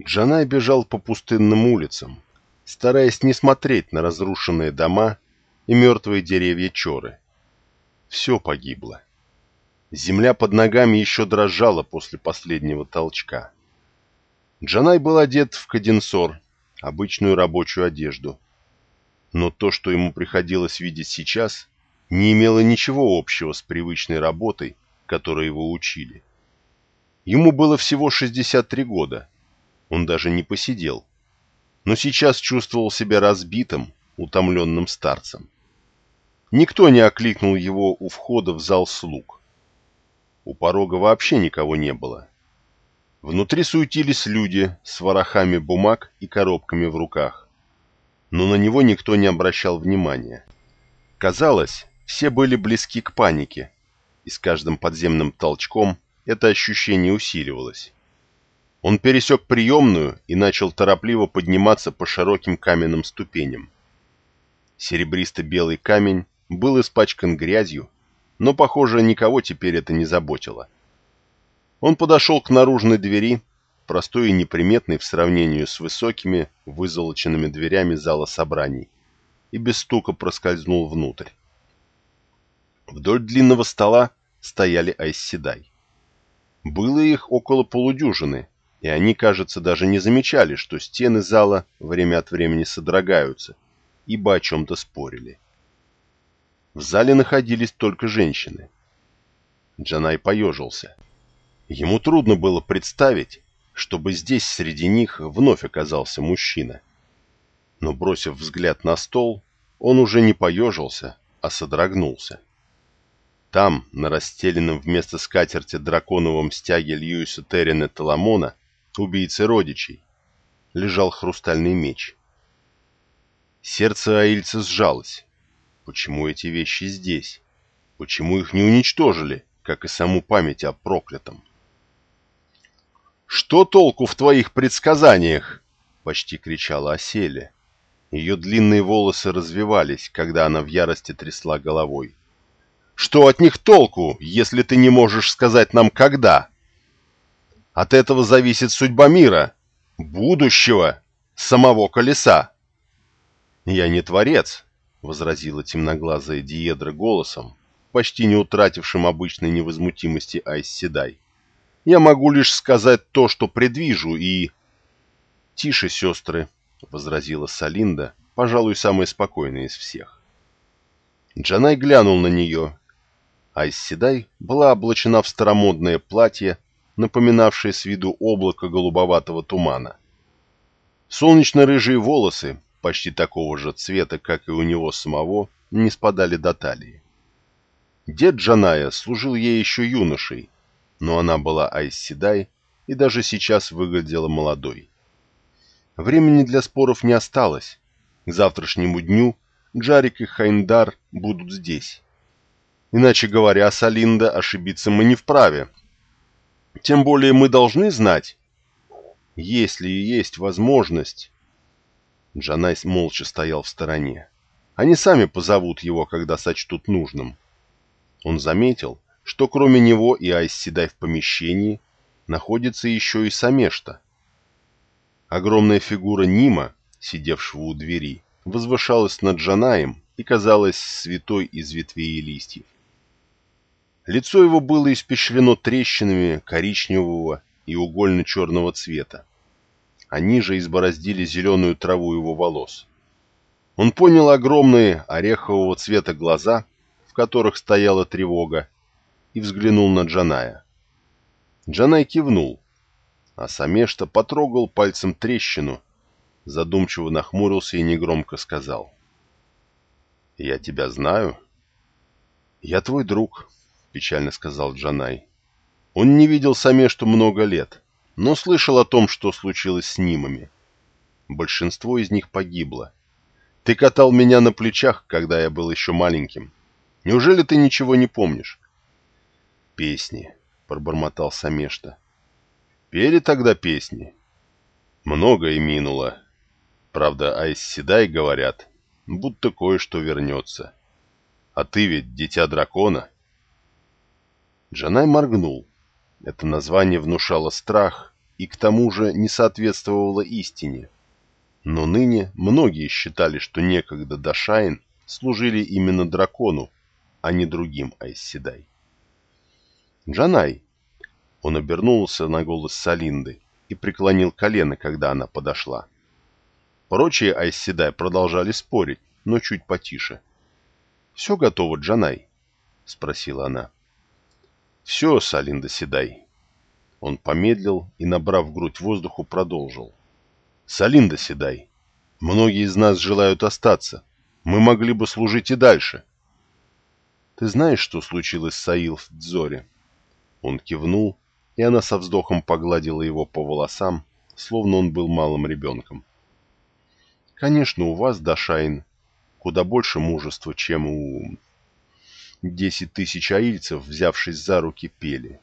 Джанай бежал по пустынным улицам, стараясь не смотреть на разрушенные дома и мертвые деревья Чоры. Все погибло. Земля под ногами еще дрожала после последнего толчка. Джанай был одет в каденсор, обычную рабочую одежду. Но то, что ему приходилось видеть сейчас, не имело ничего общего с привычной работой, которой его учили. Ему было всего 63 года, он даже не посидел, но сейчас чувствовал себя разбитым, утомленным старцем. Никто не окликнул его у входа в зал слуг. У порога вообще никого не было. Внутри суетились люди с ворохами бумаг и коробками в руках, но на него никто не обращал внимания. Казалось, все были близки к панике, и с каждым подземным толчком это ощущение усиливалось. Он пересек приемную и начал торопливо подниматься по широким каменным ступеням. Серебристо-белый камень был испачкан грязью, но, похоже, никого теперь это не заботило. Он подошел к наружной двери, простой и неприметной в сравнении с высокими, вызолоченными дверями зала собраний, и без стука проскользнул внутрь. Вдоль длинного стола стояли айсседай. Было их около полудюжины, и они, кажется, даже не замечали, что стены зала время от времени содрогаются, ибо о чем-то спорили. В зале находились только женщины. Джанай поежился. Ему трудно было представить, чтобы здесь среди них вновь оказался мужчина. Но, бросив взгляд на стол, он уже не поежился, а содрогнулся. Там, на расстеленном вместо скатерти драконовом стяге Льюиса Террина Таламона, убийцы родичей, лежал хрустальный меч. Сердце Аильца сжалось. Почему эти вещи здесь? Почему их не уничтожили, как и саму память о проклятом? «Что толку в твоих предсказаниях?» — почти кричала Оселя. Ее длинные волосы развивались, когда она в ярости трясла головой. «Что от них толку, если ты не можешь сказать нам, когда?» От этого зависит судьба мира, будущего, самого колеса. «Я не творец», — возразила темноглазая Диедра голосом, почти не утратившим обычной невозмутимости Айс Седай. «Я могу лишь сказать то, что предвижу, и...» «Тише, сестры», — возразила Салинда, пожалуй, самая спокойная из всех. Джанай глянул на нее. Айс Седай была облачена в старомодное платье, напоминавшее с виду облако голубоватого тумана. Солнечно-рыжие волосы, почти такого же цвета, как и у него самого, не спадали до талии. Дед Джаная служил ей еще юношей, но она была Айз Седай и даже сейчас выглядела молодой. Времени для споров не осталось. К завтрашнему дню Джарик и Хайндар будут здесь. Иначе говоря, Салинда ошибиться мы не вправе, тем более мы должны знать, если и есть возможность. Джанайс молча стоял в стороне. Они сами позовут его, когда сочтут нужным. Он заметил, что кроме него и Айсседай в помещении находится еще и Самешта. Огромная фигура Нима, сидевшего у двери, возвышалась над Джанаем и казалась святой из ветвей и листьев. Лицо его было испещрено трещинами коричневого и угольно-черного цвета. Они же избороздили зеленую траву его волос. Он понял огромные орехового цвета глаза, в которых стояла тревога, и взглянул на Джаная. Джанай кивнул, а Самешта потрогал пальцем трещину, задумчиво нахмурился и негромко сказал. «Я тебя знаю?» «Я твой друг», — печально сказал Джанай. Он не видел Самешту много лет, но слышал о том, что случилось с Нимами. Большинство из них погибло. Ты катал меня на плечах, когда я был еще маленьким. Неужели ты ничего не помнишь? Песни, пробормотал Самешта. Пели тогда песни. Многое минуло. Правда, Айс Седай говорят, будто кое-что вернется. А ты ведь дитя дракона. — Джанай моргнул. Это название внушало страх, и к тому же не соответствовала истине. Но ныне многие считали, что некогда Дашайн служили именно дракону, а не другим Айсседай. «Джанай!» Он обернулся на голос Салинды и преклонил колено, когда она подошла. Прочие Айсседай продолжали спорить, но чуть потише. «Все готово, Джанай?» — спросила она. «Все, Салинда Седай». Он помедлил и, набрав грудь воздуху, продолжил. «Салинда Седай, многие из нас желают остаться. Мы могли бы служить и дальше». «Ты знаешь, что случилось с Саил в Дзоре?» Он кивнул, и она со вздохом погладила его по волосам, словно он был малым ребенком. «Конечно, у вас, Дашайн, куда больше мужества, чем у Десять тысяч аильцев, взявшись за руки, пели.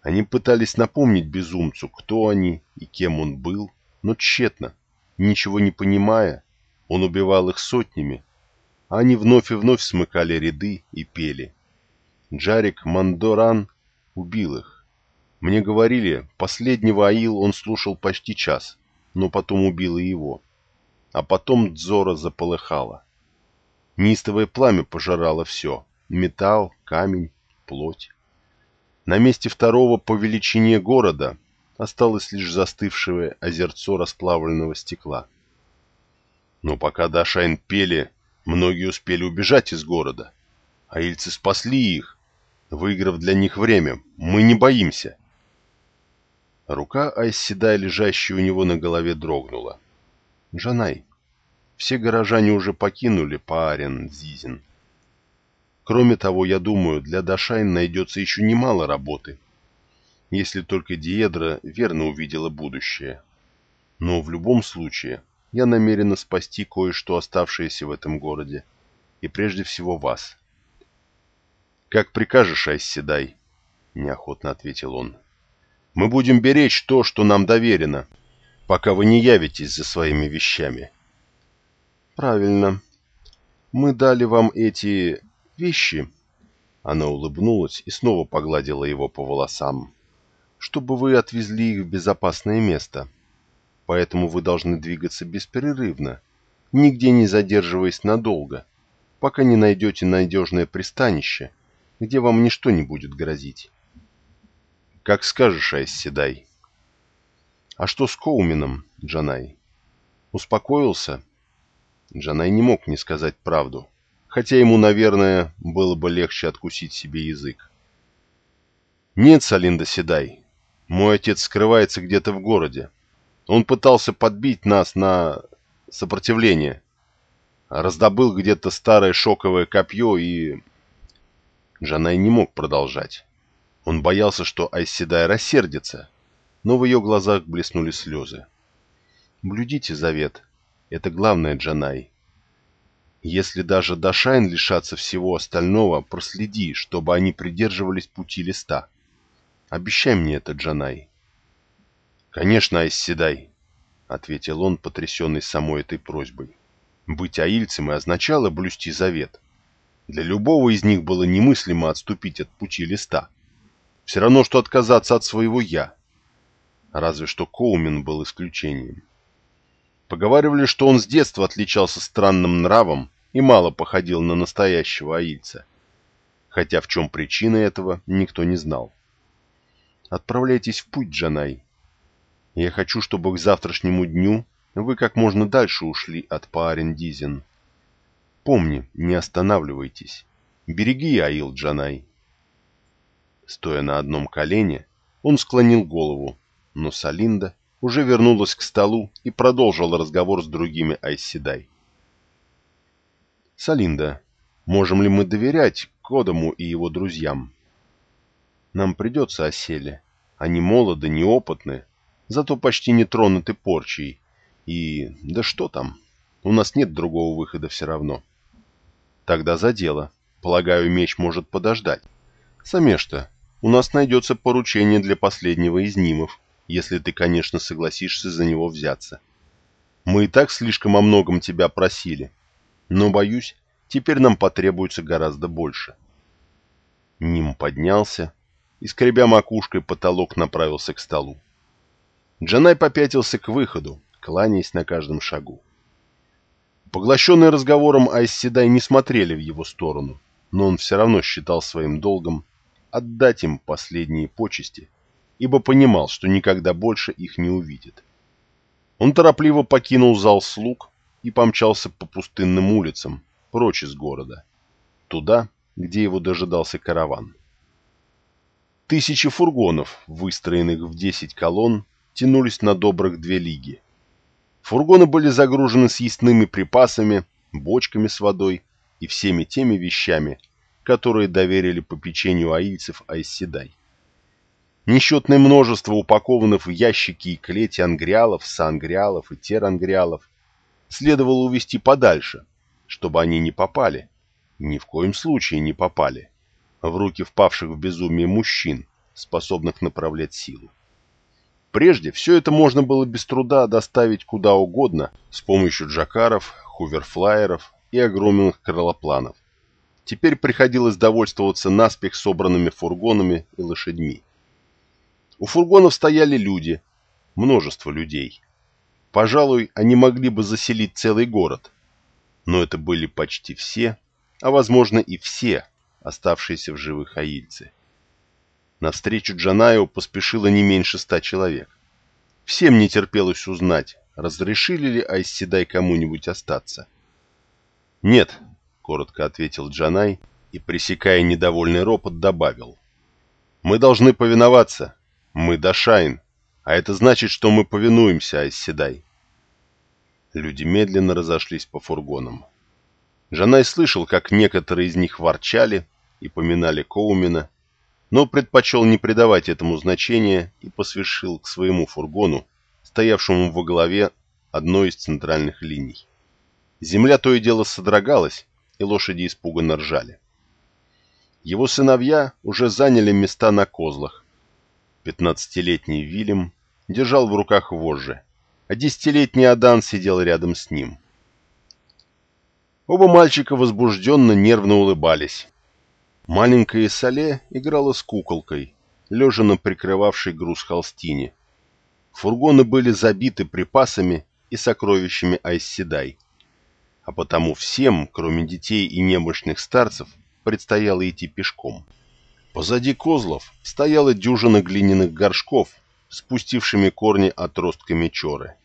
Они пытались напомнить безумцу, кто они и кем он был, но тщетно. Ничего не понимая, он убивал их сотнями, они вновь и вновь смыкали ряды и пели. Джарик Мандоран убил их. Мне говорили, последнего Аил он слушал почти час, но потом убил и его. А потом Дзора заполыхала. Нистовое пламя пожирало все, металл, камень, плоть. На месте второго по величине города осталось лишь застывшее озерцо расплавленного стекла. Но пока Дашайн пели, многие успели убежать из города. А ильцы спасли их, выиграв для них время. Мы не боимся. Рука Айсседай, лежащая у него на голове, дрогнула. «Джанай, все горожане уже покинули Паарен Зизин. Кроме того, я думаю, для Дашайн найдется еще немало работы, если только Диедра верно увидела будущее. Но в любом случае, я намерена спасти кое-что оставшееся в этом городе, и прежде всего вас. «Как прикажешь, Айсседай», — неохотно ответил он. «Мы будем беречь то, что нам доверено, пока вы не явитесь за своими вещами». «Правильно. Мы дали вам эти вещи...» Она улыбнулась и снова погладила его по волосам. «Чтобы вы отвезли их в безопасное место. Поэтому вы должны двигаться беспрерывно, нигде не задерживаясь надолго, пока не найдете надежное пристанище, где вам ничто не будет грозить». «Как скажешь, Айсседай». «А что с Коуменом, Джанай?» «Успокоился?» Джанай не мог не сказать правду хотя ему, наверное, было бы легче откусить себе язык. «Нет, Салинда Седай, мой отец скрывается где-то в городе. Он пытался подбить нас на сопротивление. Раздобыл где-то старое шоковое копье и...» Жанай не мог продолжать. Он боялся, что Айседай рассердится, но в ее глазах блеснули слезы. «Блюдите завет. Это главное, Джанай. Если даже Дашайн лишатся всего остального, проследи, чтобы они придерживались пути листа. Обещай мне это, Джанай. Конечно, Айсседай, — ответил он, потрясенный самой этой просьбой. Быть аильцем и означало блюсти завет. Для любого из них было немыслимо отступить от пути листа. Все равно, что отказаться от своего «я». Разве что Коумен был исключением. Поговаривали, что он с детства отличался странным нравом и мало походил на настоящего аильца. Хотя в чем причина этого, никто не знал. Отправляйтесь в путь, Джанай. Я хочу, чтобы к завтрашнему дню вы как можно дальше ушли от Паарендизин. Помни, не останавливайтесь. Береги Аил, Джанай. Стоя на одном колене, он склонил голову, но Салинда уже вернулась к столу и продолжила разговор с другими Айседай. «Салинда, можем ли мы доверять Кодому и его друзьям?» «Нам придется оселе. Они молоды, неопытны, зато почти не тронуты порчей. И... да что там? У нас нет другого выхода все равно». «Тогда за дело. Полагаю, меч может подождать. Самешта, у нас найдется поручение для последнего из нимов, если ты, конечно, согласишься за него взяться. Мы и так слишком о многом тебя просили, но, боюсь, теперь нам потребуется гораздо больше. Ним поднялся и, скребя макушкой, потолок направился к столу. Джанай попятился к выходу, кланяясь на каждом шагу. Поглощенные разговором Айсседай не смотрели в его сторону, но он все равно считал своим долгом отдать им последние почести, ибо понимал, что никогда больше их не увидит. Он торопливо покинул зал слуг и помчался по пустынным улицам, прочь из города, туда, где его дожидался караван. Тысячи фургонов, выстроенных в десять колонн, тянулись на добрых две лиги. Фургоны были загружены съестными припасами, бочками с водой и всеми теми вещами, которые доверили попечению аильцев Айсседай. Несчетное множество упакованных в ящики и клети ангриалов, сангриалов и терангриалов следовало увести подальше, чтобы они не попали, ни в коем случае не попали, в руки впавших в безумие мужчин, способных направлять силу. Прежде все это можно было без труда доставить куда угодно с помощью джакаров, хуверфлайеров и огромных крылопланов. Теперь приходилось довольствоваться наспех собранными фургонами и лошадьми. У фургонов стояли люди, множество людей. Пожалуй, они могли бы заселить целый город. Но это были почти все, а возможно и все, оставшиеся в живых аильцы. Навстречу Джанаю поспешило не меньше ста человек. Всем не терпелось узнать, разрешили ли Айсседай кому-нибудь остаться. «Нет», — коротко ответил Джанай и, пресекая недовольный ропот, добавил. «Мы должны повиноваться. Мы Дашайн, а это значит, что мы повинуемся Айсседай». Люди медленно разошлись по фургонам. Жанай слышал, как некоторые из них ворчали и поминали Коумена, но предпочел не придавать этому значения и посвящил к своему фургону, стоявшему во главе одной из центральных линий. Земля то и дело содрогалась, и лошади испуганно ржали. Его сыновья уже заняли места на козлах. Пятнадцатилетний Вильям держал в руках вожжи, а десятилетний Адан сидел рядом с ним. Оба мальчика возбужденно нервно улыбались, Маленькая Сале играла с куколкой, лежа на прикрывавшей груз холстине. Фургоны были забиты припасами и сокровищами Айсседай. А потому всем, кроме детей и немощных старцев, предстояло идти пешком. Позади козлов стояла дюжина глиняных горшков, спустившими корни отростками чоры.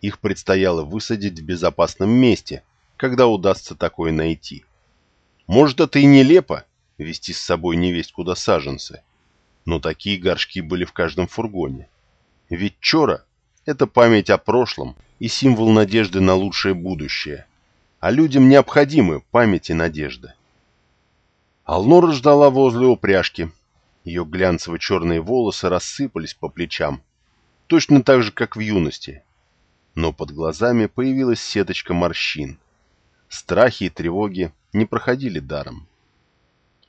Их предстояло высадить в безопасном месте, когда удастся такое найти. Может, это и нелепо, вести с собой невесть куда саженцы. Но такие горшки были в каждом фургоне. Ведь чора — это память о прошлом и символ надежды на лучшее будущее. А людям необходимы память и надежда. Алнора ждала возле упряжки. Ее глянцево-черные волосы рассыпались по плечам, точно так же, как в юности. Но под глазами появилась сеточка морщин. Страхи и тревоги не проходили даром.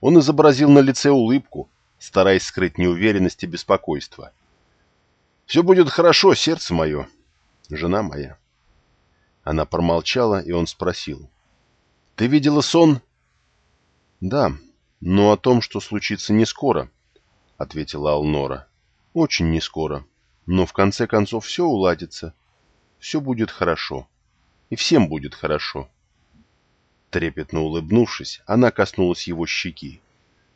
Он изобразил на лице улыбку, стараясь скрыть неуверенность и беспокойство. «Все будет хорошо, сердце мое, жена моя». Она промолчала, и он спросил. «Ты видела сон?» «Да, но о том, что случится не скоро», — ответила Алнора. «Очень не скоро, но в конце концов все уладится. Все будет хорошо. И всем будет хорошо». Трепетно улыбнувшись, она коснулась его щеки.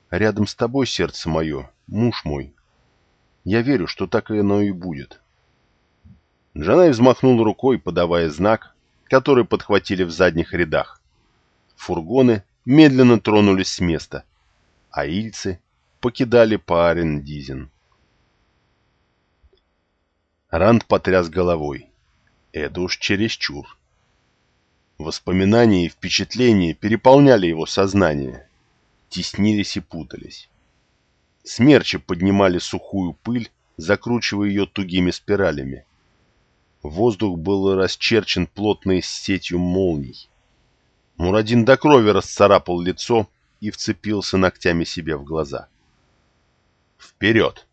«Рядом с тобой, сердце мое, муж мой. Я верю, что так и оно и будет». Джанай взмахнул рукой, подавая знак, который подхватили в задних рядах. Фургоны медленно тронулись с места, а ильцы покидали Паарен-Дизен. Ранд потряс головой. Это уж чересчур. Воспоминания и впечатления переполняли его сознание, теснились и путались. Смерчи поднимали сухую пыль, закручивая ее тугими спиралями. Воздух был расчерчен плотной сетью молний. Мурадин до крови расцарапал лицо и вцепился ногтями себе в глаза. «Вперед!»